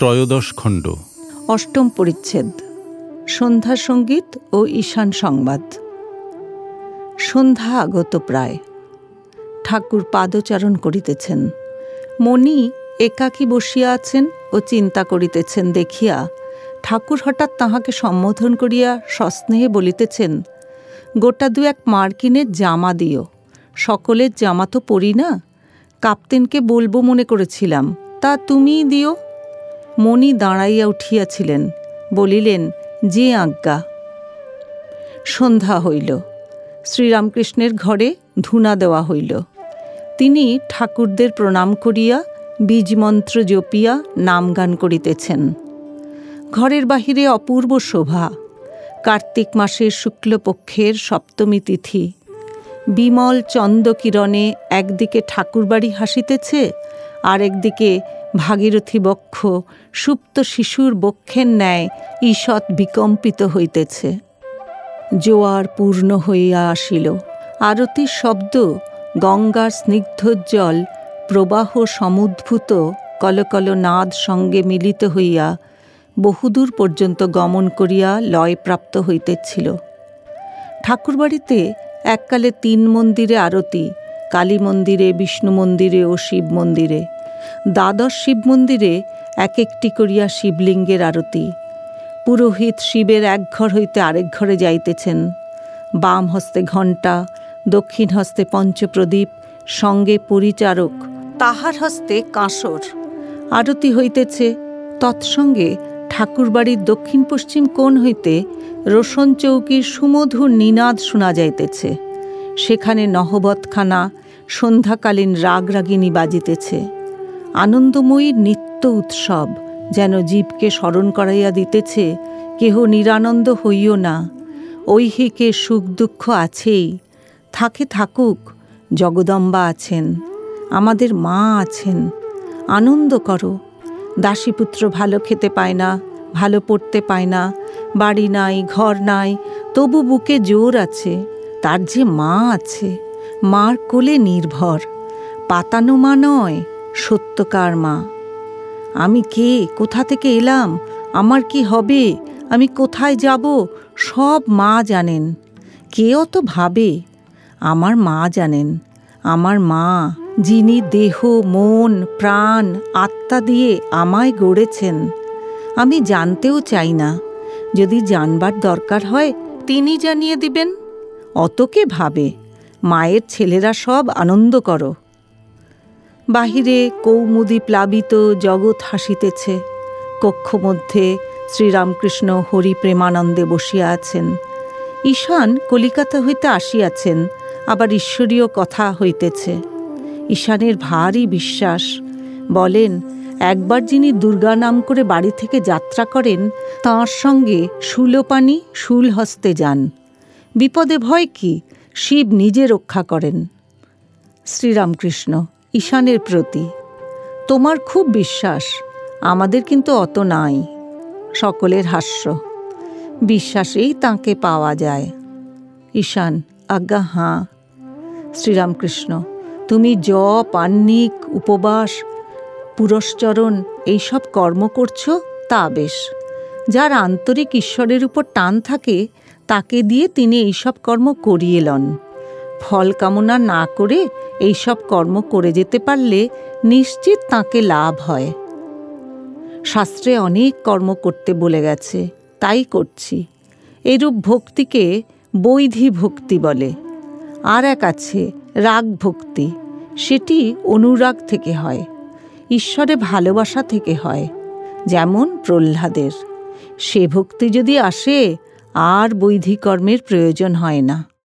ত্রয়োদশ খণ্ড। অষ্টম পরিচ্ছেদ, সন্ধ্যা সংগীত ও ঈশান সংবাদ। সন্ধ্যা আগত প্রায়। ঠাকুর পাদচারণ করিতেছেন। মণি একাকী বসিয়া আছেন ও চিন্তা করিতেছেন, দেখিয়া ঠাকুর হঠাৎ তাহাকে সম্বোধন করিয়া সস্নেহে বলিতেছেন, গোটা দু এক মার্কিনের জামা দিও। সকলের জামা তো পরি না। কাপ্তেনকে বলব মনে করেছিলাম। তা তুমিই দিও। মণি দাঁড়াইয়া উঠিয়াছিলেন, বলিলেন, যে আজ্ঞা। সন্ধ্যা হইল। শ্রীরামকৃষ্ণের ঘরে ধুনা দেওয়া হইল। তিনি ঠাকুরদের প্রণাম করিয়া বীজমন্ত্র জপিয়া নাম গান করিতেছেন। ঘরের বাহিরে অপূর্ব শোভা। কার্তিক মাসের শুক্লপক্ষের সপ্তমী তিথি। বিমল চন্দ্রকিরণে একদিকে ঠাকুরবাড়ি হাসিতেছে আর একদিকে ভাগীরথী বক্ষ সুপ্ত শিশুর বক্ষের ন্যায় ঈষৎ বিকম্পিত হইতেছে। জোয়ার পূর্ণ হইয়া আসিল। আরতির শব্দ, গঙ্গার স্নিগ্ধোজ্জ্বল প্রবাহ সমুদ্ভূত কলকল নাদ সঙ্গে মিলিত হইয়া বহুদূর পর্যন্ত গমন করিয়া লয়প্রাপ্ত হইতেছিল। ঠাকুরবাড়িতে এককালে তিন মন্দিরে আরতি, কালী মন্দিরে, বিষ্ণু মন্দিরে ও শিব মন্দিরে। দ্বাদশ শিব মন্দিরে এক একটি করিয়া শিবলিঙ্গের আরতি। পুরোহিত শিবের এক ঘর হইতে আরেক ঘরে যাইতেছেন। বাম হস্তে ঘণ্টা, দক্ষিণ হস্তে পঞ্চপ্রদীপ, সঙ্গে পরিচারক, তাহার হস্তে কাঁসর। আরতি হইতেছে, তৎসঙ্গে ঠাকুরবাড়ির দক্ষিণ পশ্চিম কোণ হইতে রোশন চৌকির সুমধুর নিনাদ শোনা যাইতেছে। সেখানে নহবতখানা সন্ধ্যাকালীন রাগরাগিনী বাজিতেছে। আনন্দময়ীর নিত্য উৎসব, যেন জীবকে স্মরণ করাইয়া দিতেছে, কেহ নিরানন্দ হইও না। ঐহিকে সুখ দুঃখ আছেই, থাকে থাকুক, জগদম্বা আছেন, আমাদের মা আছেন। আনন্দ করো, দাসীপুত্র ভালো খেতে পায় না, ভালো পড়তে পায় না, বাড়ি নাই, ঘর নাই, তবু বুকে জোর আছে, তার যে মা আছে, মার কোলে নির্ভর, পাতানো মা নয় সত্যকার মা। আমি কে? কোথা থেকে এলাম? আমার কি হবে? আমি কোথায় যাব? সব মা জানেন। কে অত ভাবে? আমার মা জানেন। আমার মা, যিনি দেহ, মন, প্রাণ, আত্মা দিয়ে আমায় গড়েছেন। আমি জানতেও চাই না। যদি জানবার দরকার হয়, তিনি জানিয়ে দিবেন। অতকে ভাবে? মায়ের ছেলেরা সব আনন্দ করো। বাহিরে কৌমুদি প্লাবিত জগৎ হাসিতেছে কক্ষ মধ্যে শ্রীরামকৃষ্ণ হরি প্রেমানন্দে বসিয়া আছেন। ঈশান কলিকাতা হইতে আসিয়াছেন, আবার ঈশ্বরীয় কথা হইতেছে। ঈশানের ভারী বিশ্বাস, বলেন, একবার যিনি দুর্গা নাম করে বাড়ি থেকে যাত্রা করেন, তাঁর সঙ্গে শুলপানি শুল হস্তে যান। বিপদে ভয় কি? শিব নিজে রক্ষা করেন। শ্রীরামকৃষ্ণ ঈশানের প্রতি। তোমার খুব বিশ্বাস, আমাদের কিন্তু অত নাই। সকলের হাস্য। বিশ্বাসেই তাঁকে পাওয়া যায়। ঈশান, আজ্ঞা, হাঁ। শ্রীরামকৃষ্ণ, তুমি জপ আন্নিক উপবাস পুরস্চরণ এইসব কর্ম করছ, তা বেশ। যার আন্তরিক ঈশ্বরের উপর টান থাকে, তাকে দিয়ে তিনি এইসব কর্ম করিয়ে লন। ফল কামনা না করে এইসব কর্ম করে যেতে পারলে নিশ্চিত তাকে লাভ হয়। শাস্ত্রে অনেক কর্ম করতে বলে গেছে, তাই করছি। এরূপ ভক্তিকে বৈধি ভক্তি বলে। আর এক আছে, রাগ ভক্তি। সেটি অনুরাগ থেকে হয়, ঈশ্বরে ভালোবাসা থেকে হয়, যেমন প্রহ্লাদের। সে ভক্তি যদি আসে, আর বৈধি কর্মের প্রয়োজন হয় না।